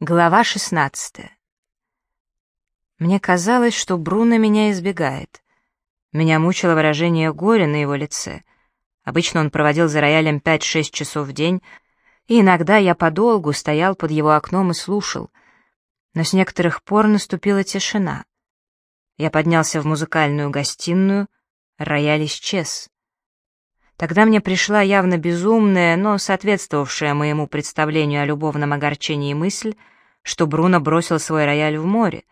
Глава 16 Мне казалось, что Бруно меня избегает. Меня мучило выражение горя на его лице. Обычно он проводил за роялем 5-6 часов в день, и иногда я подолгу стоял под его окном и слушал. Но с некоторых пор наступила тишина. Я поднялся в музыкальную гостиную, рояль исчез. Тогда мне пришла явно безумная, но соответствовавшая моему представлению о любовном огорчении мысль, что Бруно бросил свой рояль в море.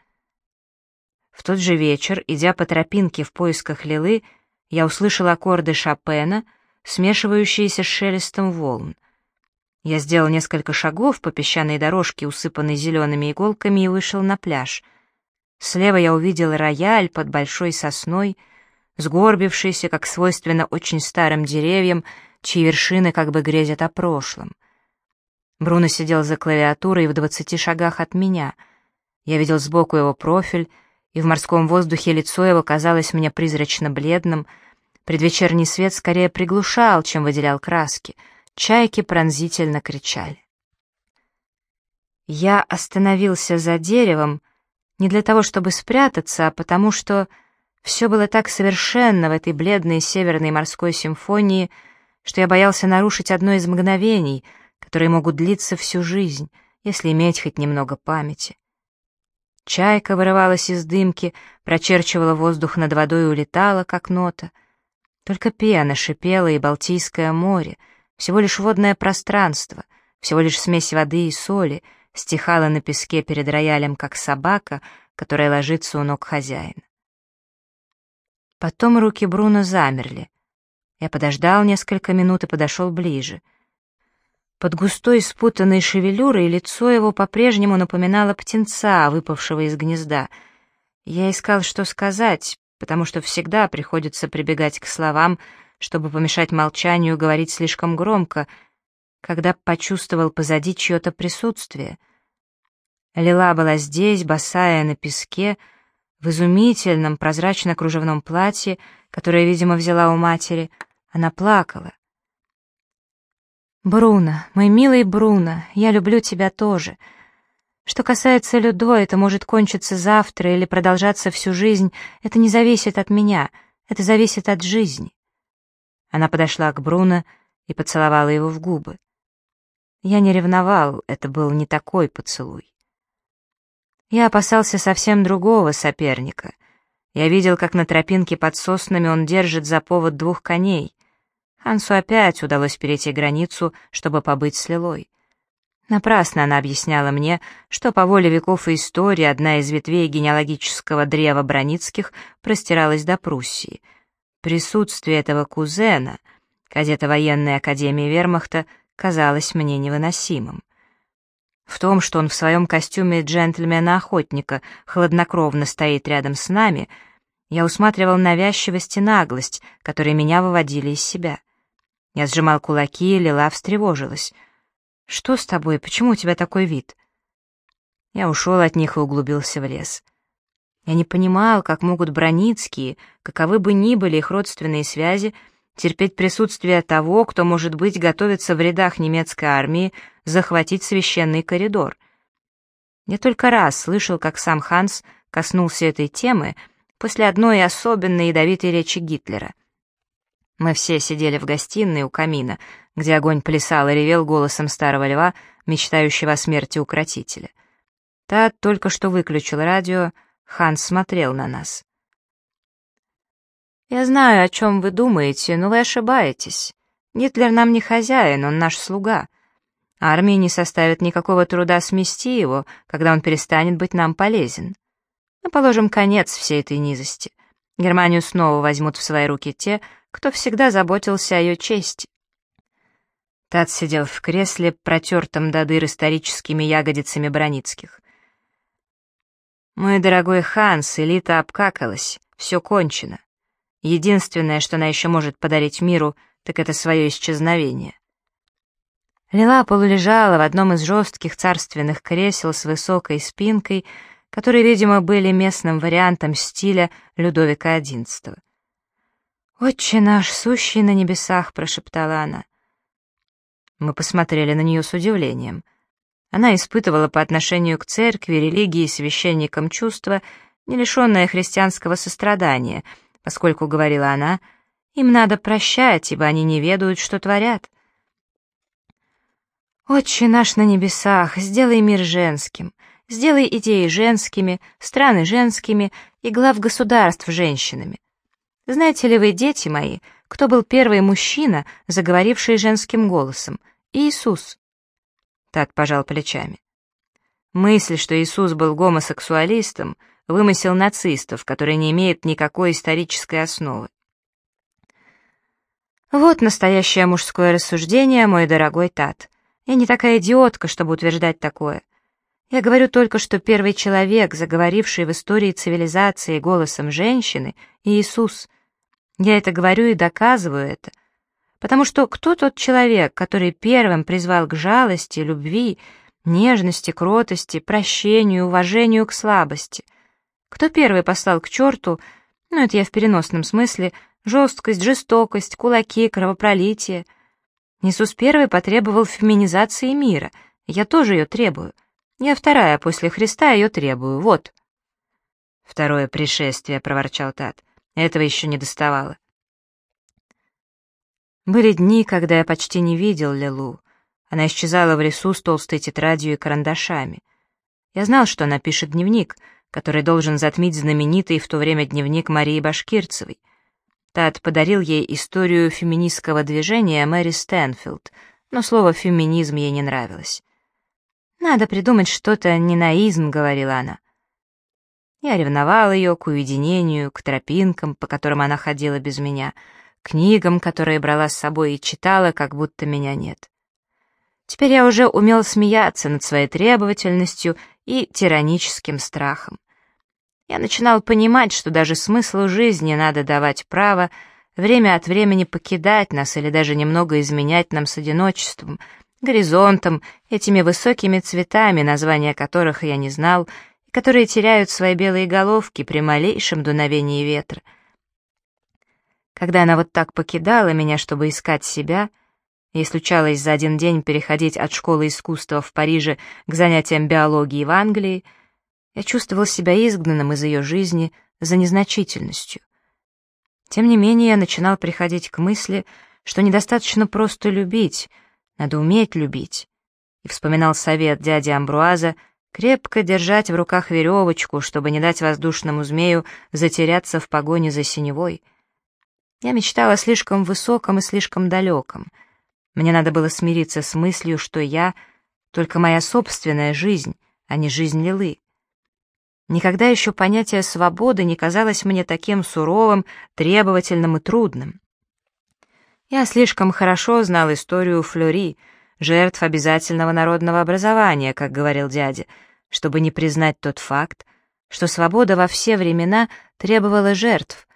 В тот же вечер, идя по тропинке в поисках Лилы, я услышал аккорды Шопена, смешивающиеся с шелестом волн. Я сделал несколько шагов по песчаной дорожке, усыпанной зелеными иголками, и вышел на пляж. Слева я увидел рояль под большой сосной — сгорбившийся, как свойственно очень старым деревьям, чьи вершины как бы грезят о прошлом. Бруно сидел за клавиатурой в двадцати шагах от меня. Я видел сбоку его профиль, и в морском воздухе лицо его казалось мне призрачно бледным. Предвечерний свет скорее приглушал, чем выделял краски. Чайки пронзительно кричали. Я остановился за деревом не для того, чтобы спрятаться, а потому что все было так совершенно в этой бледной северной морской симфонии, что я боялся нарушить одно из мгновений, которые могут длиться всю жизнь, если иметь хоть немного памяти. Чайка вырывалась из дымки, прочерчивала воздух над водой и улетала, как нота. Только пена шипела и Балтийское море, всего лишь водное пространство, всего лишь смесь воды и соли, стихала на песке перед роялем, как собака, которая ложится у ног хозяина. Потом руки Бруно замерли. Я подождал несколько минут и подошел ближе. Под густой спутанной шевелюрой лицо его по-прежнему напоминало птенца, выпавшего из гнезда. Я искал, что сказать, потому что всегда приходится прибегать к словам, чтобы помешать молчанию говорить слишком громко, когда почувствовал позади чье-то присутствие. Лила была здесь, босая на песке, — в изумительном прозрачно-кружевном платье, которое, видимо, взяла у матери, она плакала. «Бруно, мой милый Бруно, я люблю тебя тоже. Что касается Людо, это может кончиться завтра или продолжаться всю жизнь, это не зависит от меня, это зависит от жизни». Она подошла к Бруно и поцеловала его в губы. Я не ревновал, это был не такой поцелуй. Я опасался совсем другого соперника. Я видел, как на тропинке под соснами он держит за повод двух коней. Хансу опять удалось перейти границу, чтобы побыть с Лилой. Напрасно она объясняла мне, что по воле веков и истории одна из ветвей генеалогического древа Броницких простиралась до Пруссии. Присутствие этого кузена, кадета военной академии вермахта, казалось мне невыносимым. В том, что он в своем костюме джентльмена-охотника хладнокровно стоит рядом с нами, я усматривал навязчивость и наглость, которые меня выводили из себя. Я сжимал кулаки, и Лила встревожилась. «Что с тобой? Почему у тебя такой вид?» Я ушел от них и углубился в лес. Я не понимал, как могут Броницкие, каковы бы ни были их родственные связи, терпеть присутствие того, кто, может быть, готовится в рядах немецкой армии захватить священный коридор. Я только раз слышал, как сам Ханс коснулся этой темы после одной особенно ядовитой речи Гитлера. Мы все сидели в гостиной у камина, где огонь плясал и ревел голосом старого льва, мечтающего о смерти укротителя. Тат только что выключил радио, Ханс смотрел на нас. «Я знаю, о чем вы думаете, но вы ошибаетесь. Гитлер нам не хозяин, он наш слуга. Армии не составит никакого труда смести его, когда он перестанет быть нам полезен. Мы положим конец всей этой низости. Германию снова возьмут в свои руки те, кто всегда заботился о ее чести». Тат сидел в кресле, протертом до дыр историческими ягодицами Броницких. «Мой дорогой Ханс, элита обкакалась, все кончено. Единственное, что она еще может подарить миру, так это свое исчезновение. Лила полулежала в одном из жестких царственных кресел с высокой спинкой, которые, видимо, были местным вариантом стиля Людовика XI. «Отче наш, сущий на небесах!» — прошептала она. Мы посмотрели на нее с удивлением. Она испытывала по отношению к церкви, религии и священникам чувства, не лишенное христианского сострадания, поскольку, говорила она, им надо прощать, ибо они не ведают, что творят. «Отче наш на небесах, сделай мир женским, сделай идеи женскими, страны женскими и глав государств женщинами. Знаете ли вы, дети мои, кто был первый мужчина, заговоривший женским голосом? Иисус. Тат пожал плечами. Мысль, что Иисус был гомосексуалистом, вымысел нацистов, который не имеет никакой исторической основы. Вот настоящее мужское рассуждение, мой дорогой Тат. Я не такая идиотка, чтобы утверждать такое. Я говорю только, что первый человек, заговоривший в истории цивилизации голосом женщины, Иисус. Я это говорю и доказываю это. Потому что кто тот человек, который первым призвал к жалости, любви, нежности, кротости, прощению, уважению к слабости? Кто первый послал к черту, ну это я в переносном смысле, жесткость, жестокость, кулаки, кровопролитие? Иисус первый потребовал феминизации мира, я тоже ее требую. Я вторая после Христа ее требую, вот. Второе пришествие, проворчал Тат. Этого еще не доставало. Были дни, когда я почти не видел Лилу. Она исчезала в лесу с толстой тетрадью и карандашами. Я знал, что она пишет дневник, который должен затмить знаменитый в то время дневник Марии Башкирцевой. Тат подарил ей историю феминистского движения Мэри Стэнфилд, но слово «феминизм» ей не нравилось. «Надо придумать что-то ненаизм», — говорила она. Я ревновал ее к уединению, к тропинкам, по которым она ходила без меня, книгам, которые брала с собой и читала, как будто меня нет. Теперь я уже умел смеяться над своей требовательностью и тираническим страхом. Я начинал понимать, что даже смыслу жизни надо давать право время от времени покидать нас или даже немного изменять нам с одиночеством — горизонтом, этими высокими цветами, названия которых я не знал, и которые теряют свои белые головки при малейшем дуновении ветра. Когда она вот так покидала меня, чтобы искать себя, ей случалось за один день переходить от школы искусства в Париже к занятиям биологии в Англии, я чувствовал себя изгнанным из ее жизни за незначительностью. Тем не менее, я начинал приходить к мысли, что недостаточно просто любить — надо уметь любить. И вспоминал совет дяди Амбруаза крепко держать в руках веревочку, чтобы не дать воздушному змею затеряться в погоне за синевой. Я мечтала о слишком высоком и слишком далеком. Мне надо было смириться с мыслью, что я — только моя собственная жизнь, а не жизнь Лилы. Никогда еще понятие свободы не казалось мне таким суровым, требовательным и трудным. Я слишком хорошо знал историю Флори, жертв обязательного народного образования, как говорил дядя, чтобы не признать тот факт, что свобода во все времена требовала жертв,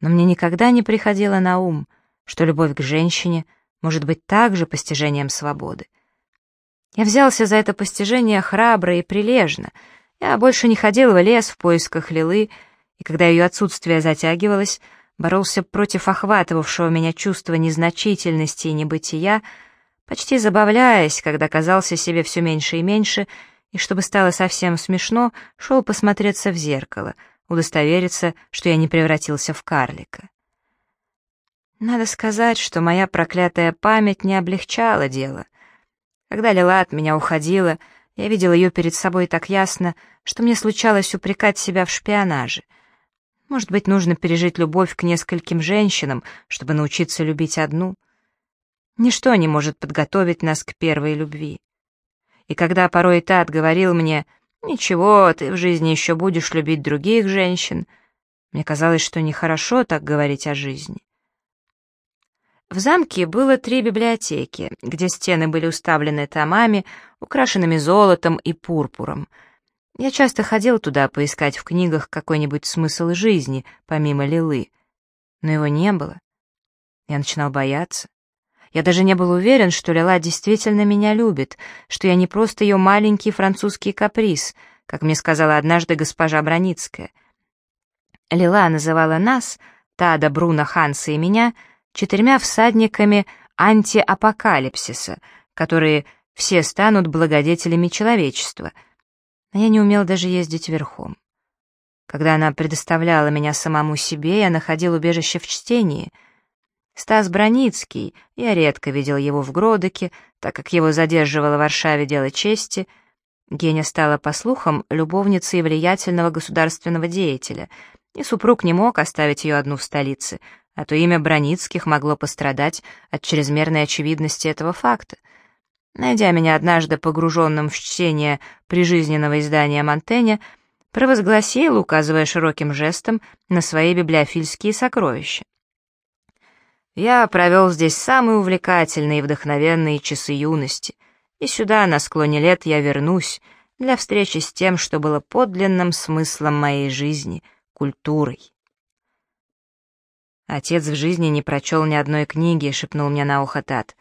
но мне никогда не приходило на ум, что любовь к женщине может быть также постижением свободы. Я взялся за это постижение храбро и прилежно. Я больше не ходил в лес в поисках Лилы, и когда ее отсутствие затягивалось, боролся против охватывавшего меня чувства незначительности и небытия, почти забавляясь, когда казался себе все меньше и меньше, и чтобы стало совсем смешно, шел посмотреться в зеркало, удостовериться, что я не превратился в карлика. Надо сказать, что моя проклятая память не облегчала дело. Когда Лила от меня уходила, я видел ее перед собой так ясно, что мне случалось упрекать себя в шпионаже — может быть, нужно пережить любовь к нескольким женщинам, чтобы научиться любить одну? Ничто не может подготовить нас к первой любви. И когда порой Тат говорил мне «Ничего, ты в жизни еще будешь любить других женщин», мне казалось, что нехорошо так говорить о жизни. В замке было три библиотеки, где стены были уставлены томами, украшенными золотом и пурпуром — я часто ходил туда поискать в книгах какой-нибудь смысл жизни, помимо Лилы. Но его не было. Я начинал бояться. Я даже не был уверен, что Лила действительно меня любит, что я не просто ее маленький французский каприз, как мне сказала однажды госпожа Броницкая. Лила называла нас, Тада, Бруно, Ханса и меня, четырьмя всадниками антиапокалипсиса, которые все станут благодетелями человечества. А я не умел даже ездить верхом. Когда она предоставляла меня самому себе, я находил убежище в чтении. Стас Броницкий, я редко видел его в Гродоке, так как его задерживало в Варшаве дело чести. Геня стала, по слухам, любовницей влиятельного государственного деятеля, и супруг не мог оставить ее одну в столице, а то имя Броницких могло пострадать от чрезмерной очевидности этого факта. Найдя меня однажды погруженным в чтение прижизненного издания Монтэня, провозгласил, указывая широким жестом на свои библиофильские сокровища. Я провел здесь самые увлекательные и вдохновенные часы юности, и сюда, на склоне лет, я вернусь для встречи с тем, что было подлинным смыслом моей жизни, культурой. Отец в жизни не прочел ни одной книги, шепнул мне на ухо Тат.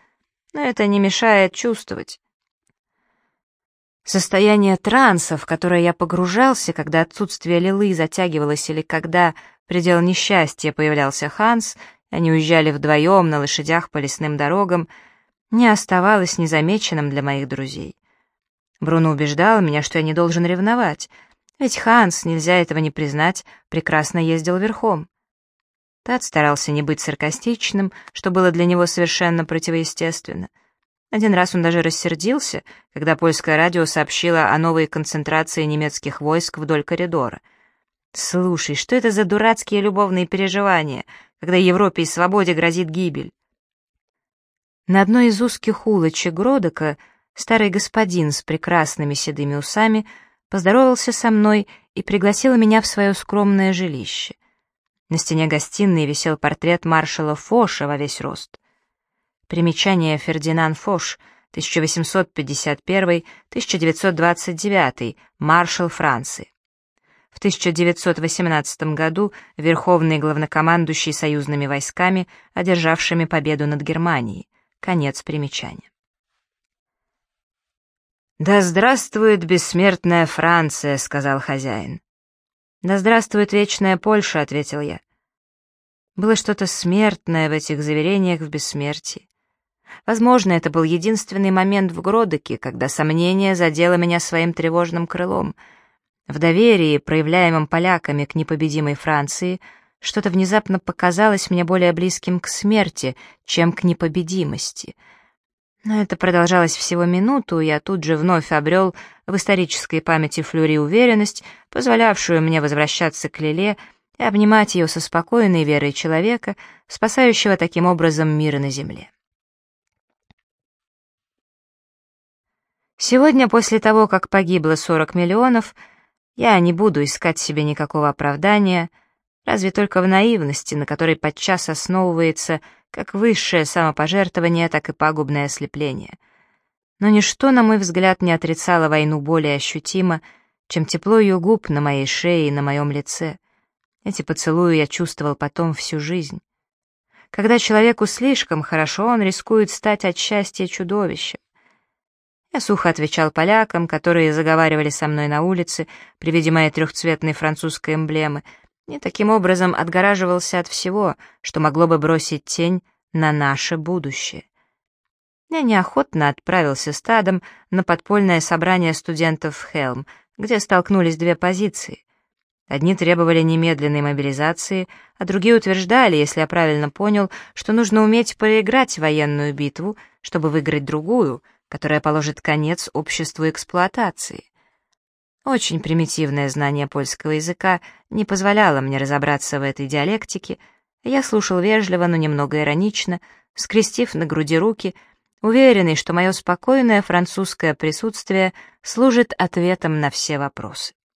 Но это не мешает чувствовать. Состояние транса, в которое я погружался, когда отсутствие Лилы затягивалось или когда предел несчастья появлялся Ханс, они уезжали вдвоем на лошадях по лесным дорогам, не оставалось незамеченным для моих друзей. Бруно убеждал меня, что я не должен ревновать, ведь Ханс, нельзя этого не признать, прекрасно ездил верхом. Тат старался не быть саркастичным, что было для него совершенно противоестественно — один раз он даже рассердился, когда польское радио сообщило о новой концентрации немецких войск вдоль коридора. «Слушай, что это за дурацкие любовные переживания, когда Европе и свободе грозит гибель?» На одной из узких улочек Гродока старый господин с прекрасными седыми усами поздоровался со мной и пригласил меня в свое скромное жилище. На стене гостиной висел портрет маршала Фоша во весь рост. Примечание Фердинанд Фош, 1851-1929, маршал Франции. В 1918 году верховный главнокомандующий союзными войсками, одержавшими победу над Германией. Конец примечания. «Да здравствует бессмертная Франция», — сказал хозяин. «Да здравствует вечная Польша», — ответил я. Было что-то смертное в этих заверениях в бессмертии. Возможно, это был единственный момент в Гродоке, когда сомнение задело меня своим тревожным крылом. В доверии, проявляемом поляками к непобедимой Франции, что-то внезапно показалось мне более близким к смерти, чем к непобедимости. Но это продолжалось всего минуту, и я тут же вновь обрел в исторической памяти Флюри уверенность, позволявшую мне возвращаться к Лиле и обнимать ее со спокойной верой человека, спасающего таким образом мир на земле. Сегодня, после того, как погибло 40 миллионов, я не буду искать себе никакого оправдания, разве только в наивности, на которой подчас основывается как высшее самопожертвование, так и пагубное ослепление. Но ничто, на мой взгляд, не отрицало войну более ощутимо, чем тепло ее губ на моей шее и на моем лице. Эти поцелуи я чувствовал потом всю жизнь. Когда человеку слишком хорошо, он рискует стать от счастья чудовищем. Я сухо отвечал полякам, которые заговаривали со мной на улице при виде моей трехцветной французской эмблемы, и таким образом отгораживался от всего, что могло бы бросить тень на наше будущее. Я неохотно отправился стадом на подпольное собрание студентов в Хелм, где столкнулись две позиции. Одни требовали немедленной мобилизации, а другие утверждали, если я правильно понял, что нужно уметь проиграть военную битву, чтобы выиграть другую — которая положит конец обществу эксплуатации. Очень примитивное знание польского языка не позволяло мне разобраться в этой диалектике, я слушал вежливо, но немного иронично, скрестив на груди руки, уверенный, что мое спокойное французское присутствие служит ответом на все вопросы.